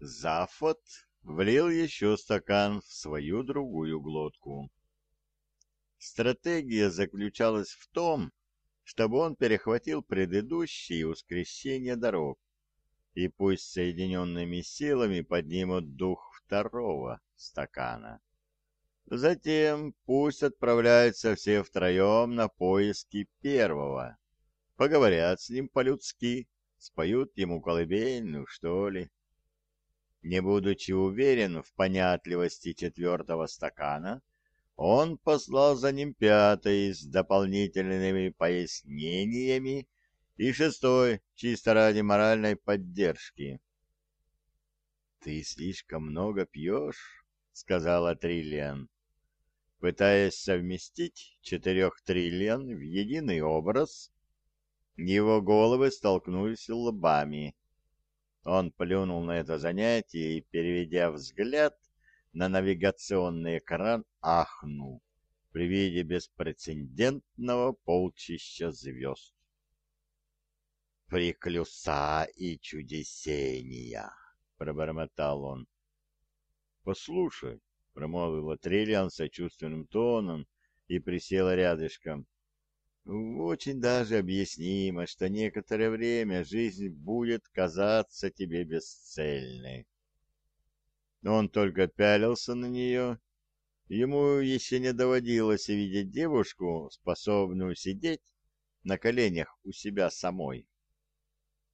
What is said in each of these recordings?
Зафот влил еще стакан в свою другую глотку. Стратегия заключалась в том, чтобы он перехватил предыдущие ускрещения дорог, и пусть соединенными силами поднимут дух второго стакана. Затем пусть отправляются все втроем на поиски первого. Поговорят с ним по-людски, споют ему колыбельную, что ли. Не будучи уверен в понятливости четвертого стакана, он послал за ним пятый с дополнительными пояснениями и шестой чисто ради моральной поддержки. «Ты слишком много пьешь», — сказала Триллиан, пытаясь совместить четырех Триллиан в единый образ. Его головы столкнулись лбами. Он плюнул на это занятие и, переведя взгляд, на навигационный экран ахнул при виде беспрецедентного полчища звезд. «Приклюса и чудесения!» — пробормотал он. «Послушай», — промолвила Триллиан сочувственным тоном и присела рядышком, — «очень даже объяснимо, что некоторое время жизнь будет казаться тебе бесцельной». Он только пялился на нее. Ему еще не доводилось видеть девушку, способную сидеть на коленях у себя самой.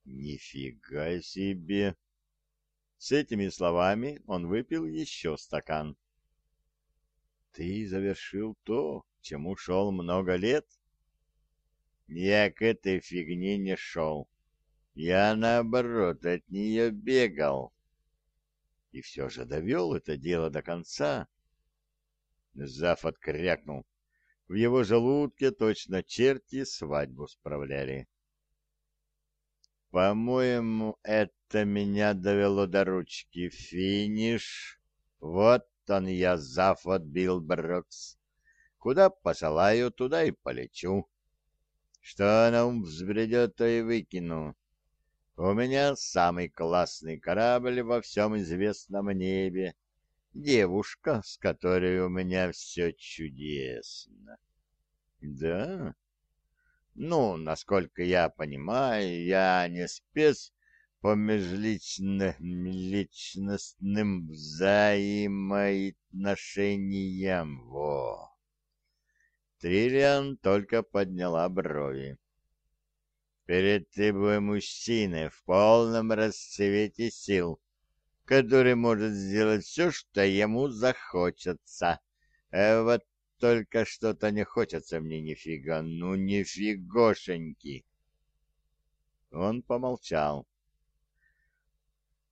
«Нифига себе!» С этими словами он выпил еще стакан. «Ты завершил то, чему шел много лет?» «Я к этой фигне не шел. Я, наоборот, от нее бегал и все же довел это дело до конца. Зав открякнул. В его желудке точно черти свадьбу справляли. «По-моему, это меня довело до ручки. Финиш. Вот он я, Зав от. Куда посылаю, туда и полечу. Что на ум взбредет, то и выкину. У меня самый классный корабль во всем известном небе. Девушка, с которой у меня все чудесно. Да? Ну, насколько я понимаю, я не спец по межличностным взаимоотношениям. Во! Триллиан только подняла брови. Перед тобой мужчина в полном расцвете сил, который может сделать все, что ему захочется. А вот только что-то не хочется мне нифига, ну нифигошеньки. Он помолчал.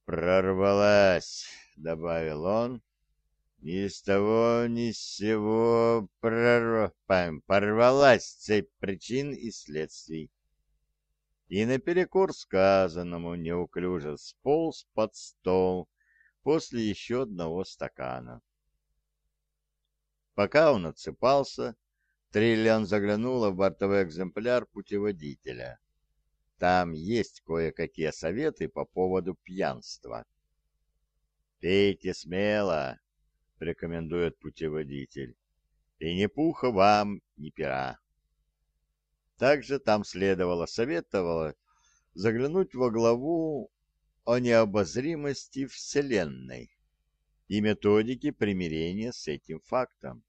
«Прорвалась», — добавил он. «Ни с того, ни с сего прорв... порвалась цепь причин и следствий и наперекор сказанному неуклюже сполз под стол после еще одного стакана. Пока он отсыпался, Триллиан заглянула в бортовой экземпляр путеводителя. Там есть кое-какие советы по поводу пьянства. «Пейте смело», — рекомендует путеводитель, — «и ни пуха вам, ни пера». Также там следовало советовало заглянуть во главу о необозримости Вселенной и методике примирения с этим фактом.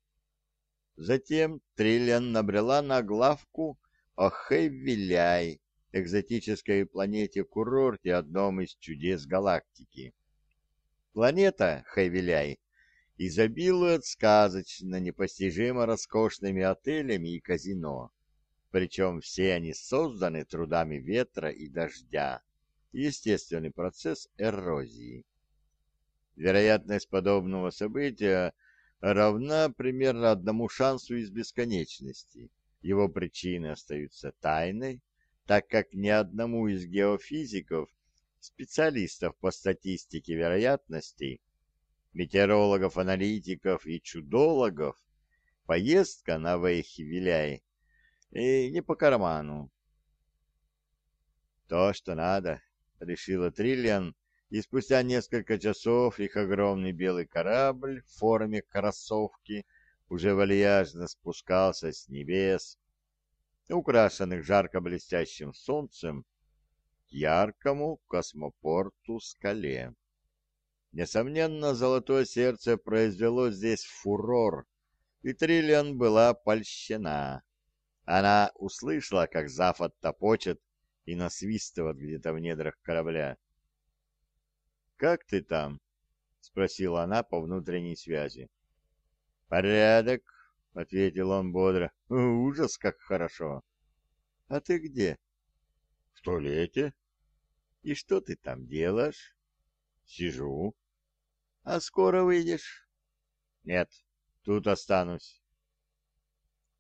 Затем Триллиан набрела на главку о Хэввиляй, экзотической планете-курорте, одном из чудес галактики. Планета Хэвиляй изобилует сказочно непостижимо роскошными отелями и казино причем все они созданы трудами ветра и дождя, естественный процесс эрозии. Вероятность подобного события равна примерно одному шансу из бесконечности. Его причины остаются тайной, так как ни одному из геофизиков, специалистов по статистике вероятностей, метеорологов, аналитиков и чудологов, поездка на Вейхвиляй и не по карману. То, что надо, решила Триллиан и спустя несколько часов их огромный белый корабль в форме кроссовки уже вальяжно спускался с небес, украшенных жарко блестящим солнцем, к яркому космопорту скале. Несомненно, золотое сердце произвело здесь фурор, и Триллиан была польщена. Она услышала, как Зафот топочет и насвистывает где-то в недрах корабля. «Как ты там?» — спросила она по внутренней связи. «Порядок», — ответил он бодро. «Ужас, как хорошо!» «А ты где?» «В туалете». «И что ты там делаешь?» «Сижу». «А скоро выйдешь?» «Нет, тут останусь».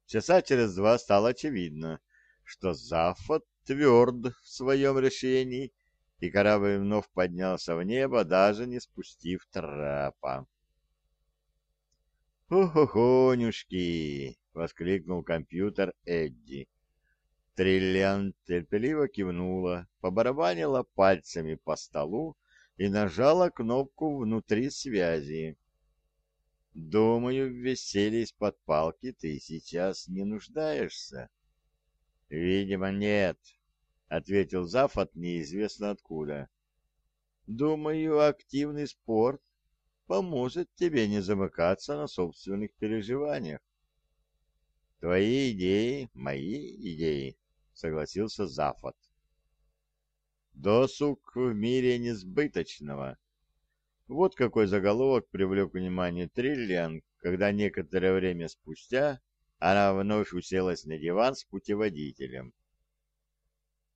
Часа через два стало очевидно, что Зафот тверд в своем решении и корабль вновь поднялся в небо, даже не спустив трапа. «Хо-хо-хонюшки!» — воскликнул компьютер Эдди. Триллиан терпеливо кивнула, побарабанила пальцами по столу и нажала кнопку внутри связи. «Думаю, в веселье из-под палки ты сейчас не нуждаешься». «Видимо, нет», ответил Зафот неизвестно откуда. Думаю, активный спорт поможет тебе не замыкаться на собственных переживаниях. Твои идеи — мои идеи, согласился Зафот. Досуг в мире несбыточного. Вот какой заголовок привлек внимание Триллиан, когда некоторое время спустя она вновь уселась на диван с путеводителем.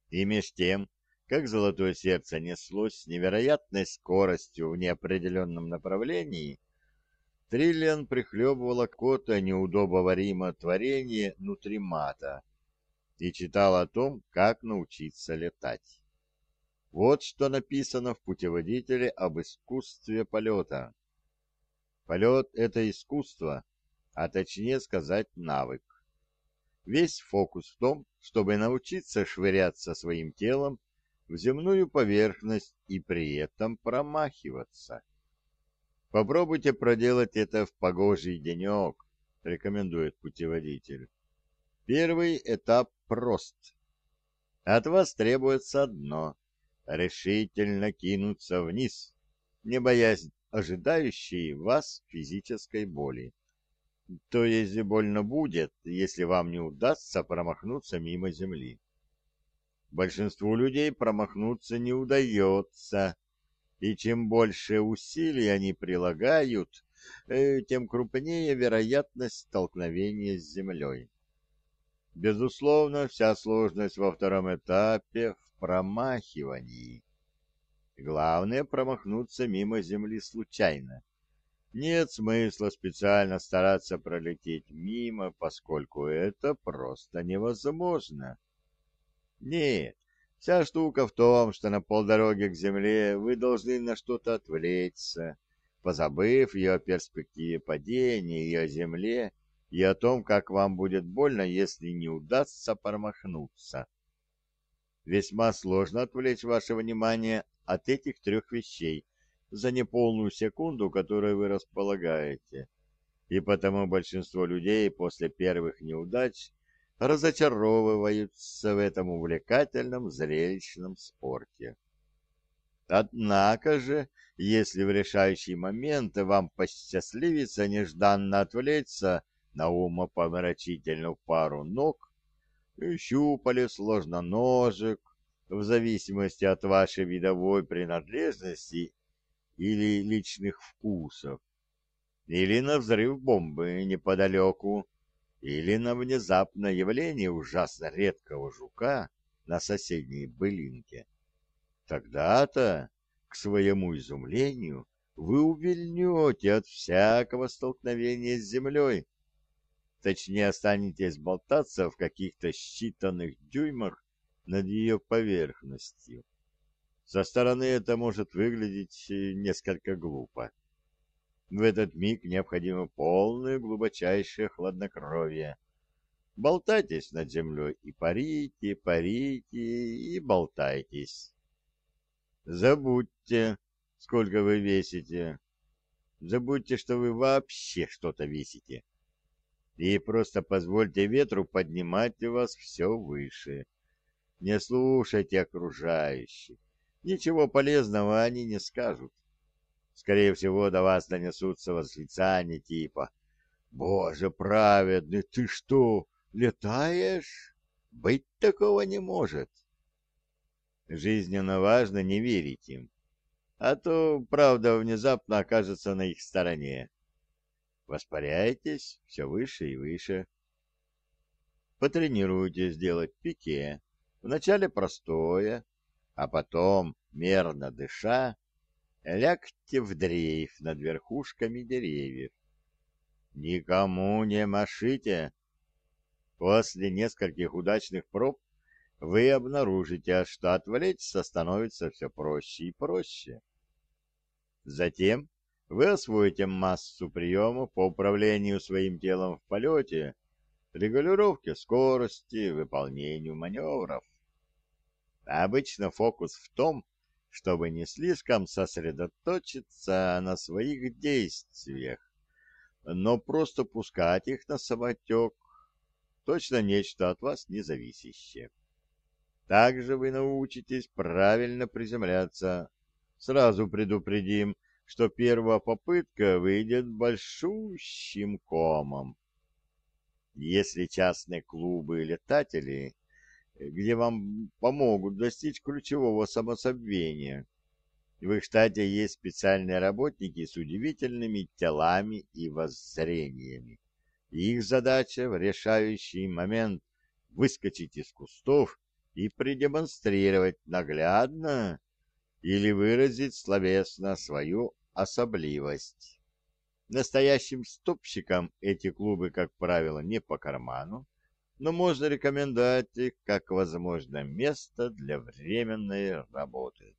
И меж тем, как золотое сердце неслось с невероятной скоростью в неопределенном направлении, Триллиан прихлебывала кота неудобоваримо творение нутримата и читал о том, как научиться летать. Вот что написано в путеводителе об искусстве полета. Полет — это искусство, а точнее сказать навык. Весь фокус в том, чтобы научиться швыряться своим телом в земную поверхность и при этом промахиваться. Попробуйте проделать это в погожий денек, рекомендует путеводитель. Первый этап прост. От вас требуется одно — решительно кинуться вниз, не боясь ожидающей вас физической боли. То есть больно будет, если вам не удастся промахнуться мимо земли. Большинству людей промахнуться не удается, и чем больше усилий они прилагают, э, тем крупнее вероятность столкновения с землей. Безусловно, вся сложность во втором этапе в промахивании. Главное промахнуться мимо земли случайно нет смысла специально стараться пролететь мимо, поскольку это просто невозможно. Нет, вся штука в том, что на полдороге к земле вы должны на что-то отвлечься, позабыв о перспективе падения, и о земле, и о том, как вам будет больно, если не удастся промахнуться. Весьма сложно отвлечь ваше внимание от этих трех вещей – за неполную секунду, которой вы располагаете. И потому большинство людей после первых неудач разочаровываются в этом увлекательном зрелищном спорте. Однако же, если в решающий момент вам посчастливится нежданно отвлечься на умопомрачительную пару ног, щупалец, ножек, в зависимости от вашей видовой принадлежности или личных вкусов, или на взрыв бомбы неподалеку, или на внезапное явление ужасно редкого жука на соседней былинке. Тогда-то, к своему изумлению, вы увильнете от всякого столкновения с землей, точнее останетесь болтаться в каких-то считанных дюймах над ее поверхностью. Со стороны это может выглядеть э, несколько глупо. В этот миг необходимо полное глубочайшее хладнокровие. Болтайтесь над землей и парите, парите и болтайтесь. Забудьте, сколько вы весите. Забудьте, что вы вообще что-то весите. И просто позвольте ветру поднимать вас все выше. Не слушайте окружающих. Ничего полезного они не скажут. Скорее всего, до вас донесутся восклицания типа «Боже праведный, ты что, летаешь? Быть такого не может!» Жизненно важно не верить им, а то правда внезапно окажется на их стороне. Воспаряйтесь все выше и выше. Потренируйтесь делать пике. Вначале простое, а потом, мерно дыша, лягте в дрейф над верхушками деревьев. Никому не машите. После нескольких удачных проб вы обнаружите, что отвлечься становится все проще и проще. Затем вы освоите массу приемов по управлению своим телом в полете, регулировке скорости, выполнению маневров. Обычно фокус в том, чтобы не слишком сосредоточиться на своих действиях, но просто пускать их на самотек, точно нечто от вас независящее. Также вы научитесь правильно приземляться. Сразу предупредим, что первая попытка выйдет большущим комом. Если частные клубы летателей, где вам помогут достичь ключевого самособвения, в их штате есть специальные работники с удивительными телами и воззрениями. Их задача в решающий момент выскочить из кустов и продемонстрировать наглядно или выразить словесно свою особливость. Настоящим стопщикам эти клубы, как правило, не по карману, но можно рекомендовать их как возможное место для временной работы.